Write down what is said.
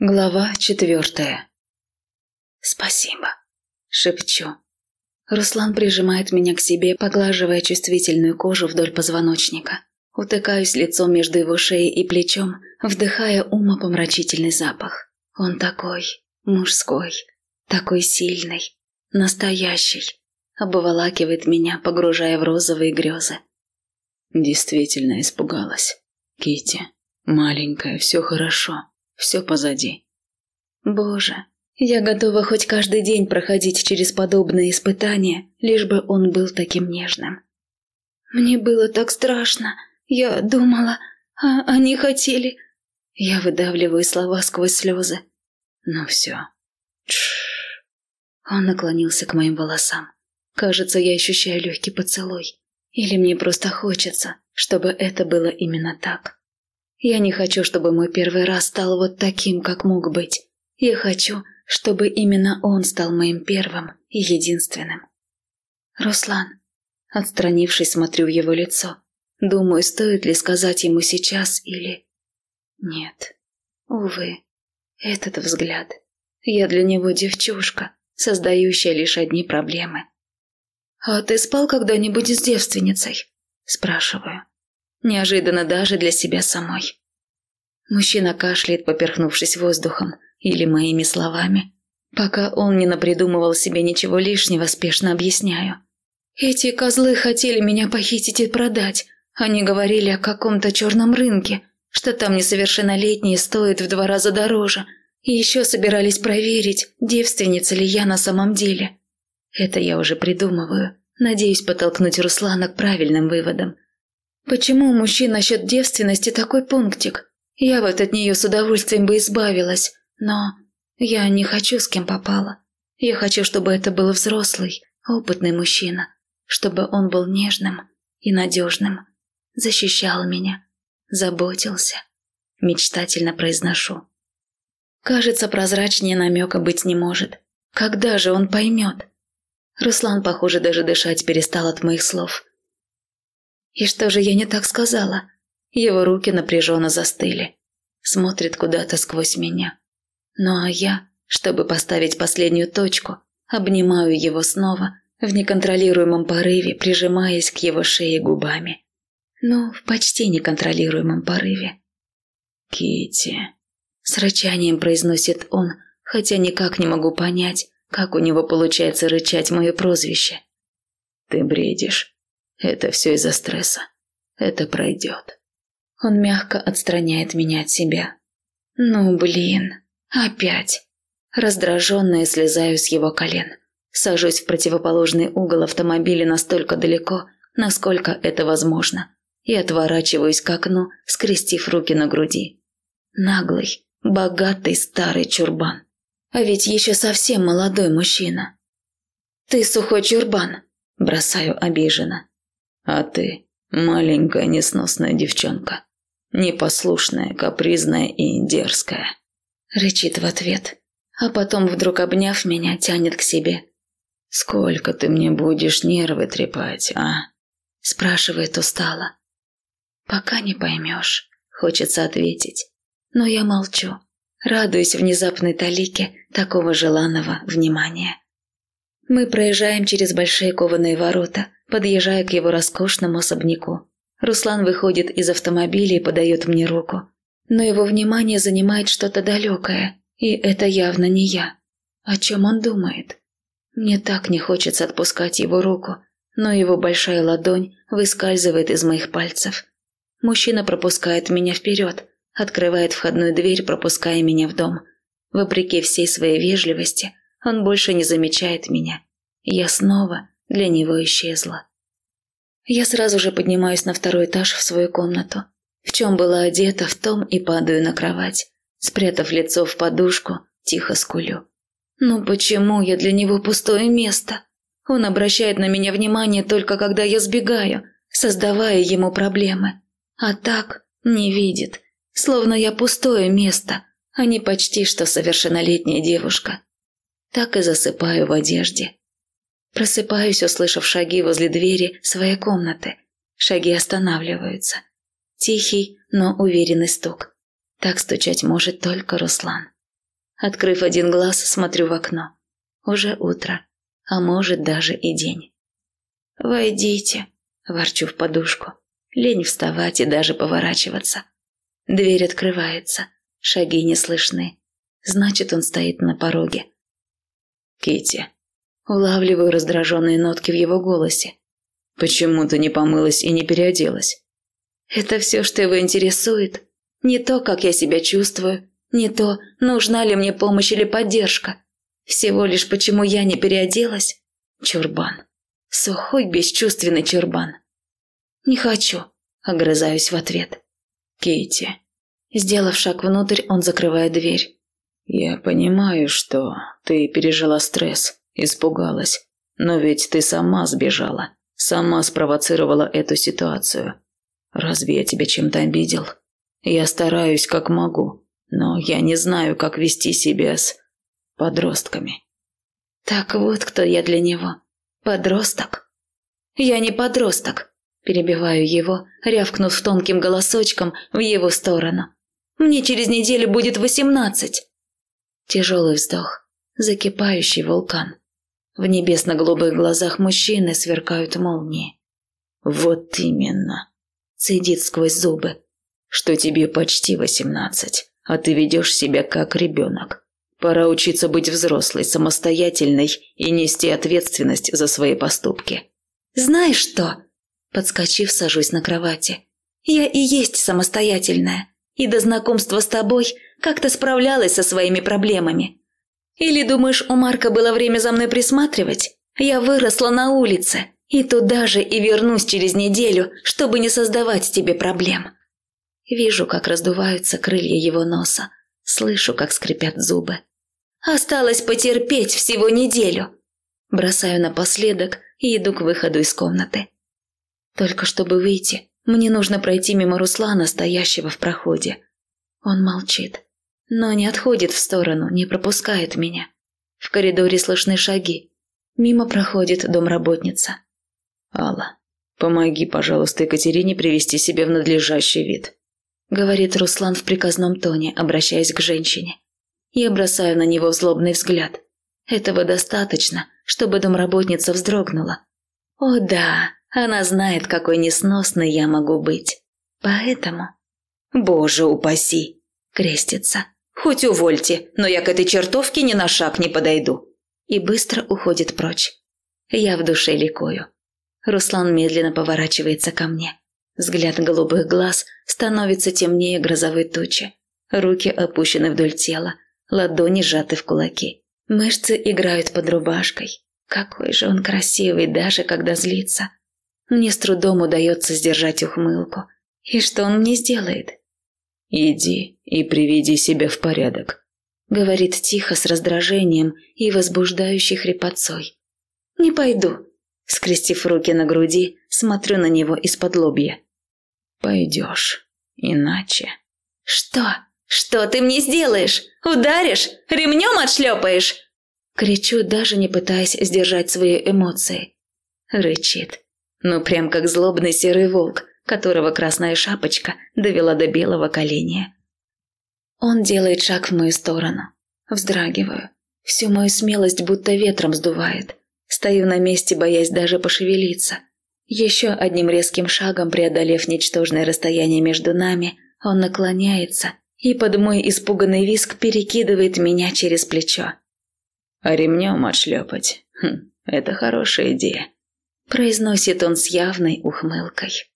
Глава четвертая. «Спасибо», — шепчу. Руслан прижимает меня к себе, поглаживая чувствительную кожу вдоль позвоночника. Утыкаюсь лицом между его шеей и плечом, вдыхая умопомрачительный запах. Он такой мужской, такой сильный, настоящий. Обволакивает меня, погружая в розовые грезы. Действительно испугалась. Кити, маленькая, все хорошо. Все позади. Боже, я готова хоть каждый день проходить через подобные испытания, лишь бы он был таким нежным. Мне было так страшно. Я думала, а они хотели... Я выдавливаю слова сквозь слезы. Ну все. Тш. Он наклонился к моим волосам. Кажется, я ощущаю легкий поцелуй. Или мне просто хочется, чтобы это было именно так. Я не хочу, чтобы мой первый раз стал вот таким, как мог быть. Я хочу, чтобы именно он стал моим первым и единственным. Руслан. Отстранившись, смотрю в его лицо. Думаю, стоит ли сказать ему сейчас или... Нет. Увы. Этот взгляд. Я для него девчушка, создающая лишь одни проблемы. «А ты спал когда-нибудь с девственницей?» Спрашиваю. Неожиданно даже для себя самой. Мужчина кашляет, поперхнувшись воздухом или моими словами. Пока он не напридумывал себе ничего лишнего, спешно объясняю. Эти козлы хотели меня похитить и продать. Они говорили о каком-то черном рынке, что там несовершеннолетние стоят в два раза дороже. И еще собирались проверить, девственница ли я на самом деле. Это я уже придумываю. Надеюсь подтолкнуть Руслана к правильным выводам. Почему у мужчин насчет девственности такой пунктик? Я вот от нее с удовольствием бы избавилась, но я не хочу с кем попала. Я хочу, чтобы это был взрослый, опытный мужчина, чтобы он был нежным и надежным, защищал меня, заботился. Мечтательно произношу. Кажется, прозрачнее намека быть не может. Когда же он поймет? Руслан, похоже, даже дышать перестал от моих слов. И что же я не так сказала? Его руки напряженно застыли. Смотрит куда-то сквозь меня. Ну а я, чтобы поставить последнюю точку, обнимаю его снова, в неконтролируемом порыве, прижимаясь к его шее губами. Ну, в почти неконтролируемом порыве. Кити, с рычанием произносит он, хотя никак не могу понять, как у него получается рычать мое прозвище. Ты бредишь. Это все из-за стресса. Это пройдет. Он мягко отстраняет меня от себя. Ну, блин, опять. Раздраженная слезаю с его колен. Сажусь в противоположный угол автомобиля настолько далеко, насколько это возможно, и отворачиваюсь к окну, скрестив руки на груди. Наглый, богатый старый чурбан. А ведь еще совсем молодой мужчина. «Ты сухой чурбан», – бросаю обиженно. А ты маленькая несносная девчонка. Непослушная, капризная и дерзкая. Рычит в ответ, а потом, вдруг обняв меня, тянет к себе. «Сколько ты мне будешь нервы трепать, а?» Спрашивает устало. «Пока не поймешь», хочется ответить. Но я молчу, радуюсь внезапной талике такого желанного внимания. Мы проезжаем через большие кованые ворота – подъезжая к его роскошному особняку. Руслан выходит из автомобиля и подает мне руку. Но его внимание занимает что-то далекое, и это явно не я. О чем он думает? Мне так не хочется отпускать его руку, но его большая ладонь выскальзывает из моих пальцев. Мужчина пропускает меня вперед, открывает входную дверь, пропуская меня в дом. Вопреки всей своей вежливости, он больше не замечает меня. Я снова для него исчезла. Я сразу же поднимаюсь на второй этаж в свою комнату. В чем была одета, в том и падаю на кровать. Спрятав лицо в подушку, тихо скулю. Ну почему я для него пустое место? Он обращает на меня внимание только когда я сбегаю, создавая ему проблемы. А так не видит, словно я пустое место, а не почти что совершеннолетняя девушка. Так и засыпаю в одежде. Просыпаюсь, услышав шаги возле двери своей комнаты. Шаги останавливаются. Тихий, но уверенный стук. Так стучать может только Руслан. Открыв один глаз, смотрю в окно. Уже утро, а может даже и день. «Войдите», – ворчу в подушку. Лень вставать и даже поворачиваться. Дверь открывается, шаги не слышны. Значит, он стоит на пороге. Кити. Улавливаю раздраженные нотки в его голосе. Почему ты не помылась и не переоделась? Это все, что его интересует. Не то, как я себя чувствую, не то, нужна ли мне помощь или поддержка. Всего лишь почему я не переоделась. Чурбан. Сухой, бесчувственный чурбан. «Не хочу», – огрызаюсь в ответ. «Кейти». Сделав шаг внутрь, он закрывает дверь. «Я понимаю, что ты пережила стресс, испугалась. Но ведь ты сама сбежала, сама спровоцировала эту ситуацию. Разве я тебя чем-то обидел? Я стараюсь как могу, но я не знаю, как вести себя с подростками». «Так вот кто я для него. Подросток?» «Я не подросток. Перебиваю его, рявкнув тонким голосочком в его сторону. «Мне через неделю будет восемнадцать!» Тяжелый вздох, закипающий вулкан. В небесно-голубых глазах мужчины сверкают молнии. «Вот именно!» – цедит сквозь зубы. «Что тебе почти восемнадцать, а ты ведешь себя как ребенок. Пора учиться быть взрослой, самостоятельной и нести ответственность за свои поступки». «Знаешь что?» Подскочив, сажусь на кровати. «Я и есть самостоятельная, и до знакомства с тобой как-то справлялась со своими проблемами. Или думаешь, у Марка было время за мной присматривать? Я выросла на улице, и туда же и вернусь через неделю, чтобы не создавать тебе проблем». Вижу, как раздуваются крылья его носа, слышу, как скрипят зубы. «Осталось потерпеть всего неделю». Бросаю напоследок и иду к выходу из комнаты. Только чтобы выйти, мне нужно пройти мимо Руслана, стоящего в проходе. Он молчит, но не отходит в сторону, не пропускает меня. В коридоре слышны шаги. Мимо проходит домработница. «Алла, помоги, пожалуйста, Екатерине привести себя в надлежащий вид», говорит Руслан в приказном тоне, обращаясь к женщине. Я бросаю на него злобный взгляд. Этого достаточно, чтобы домработница вздрогнула. О да, она знает, какой несносной я могу быть. Поэтому... Боже упаси! Крестится. Хоть увольте, но я к этой чертовке ни на шаг не подойду. И быстро уходит прочь. Я в душе ликую. Руслан медленно поворачивается ко мне. Взгляд голубых глаз становится темнее грозовой тучи. Руки опущены вдоль тела, ладони сжаты в кулаки. Мышцы играют под рубашкой. Какой же он красивый, даже когда злится. Мне с трудом удается сдержать ухмылку. И что он мне сделает? «Иди и приведи себя в порядок», — говорит тихо с раздражением и возбуждающей хрипотцой. «Не пойду», — скрестив руки на груди, смотрю на него из-под лобья. «Пойдешь, иначе...» «Что? Что ты мне сделаешь? Ударишь? Ремнем отшлепаешь?» Кричу, даже не пытаясь сдержать свои эмоции. Рычит. Ну, прям как злобный серый волк, которого красная шапочка довела до белого коленя. Он делает шаг в мою сторону. Вздрагиваю. Всю мою смелость будто ветром сдувает. Стою на месте, боясь даже пошевелиться. Еще одним резким шагом, преодолев ничтожное расстояние между нами, он наклоняется и под мой испуганный виск перекидывает меня через плечо. А ремнем отшлепать? Хм, это хорошая идея произносит он с явной ухмылкой.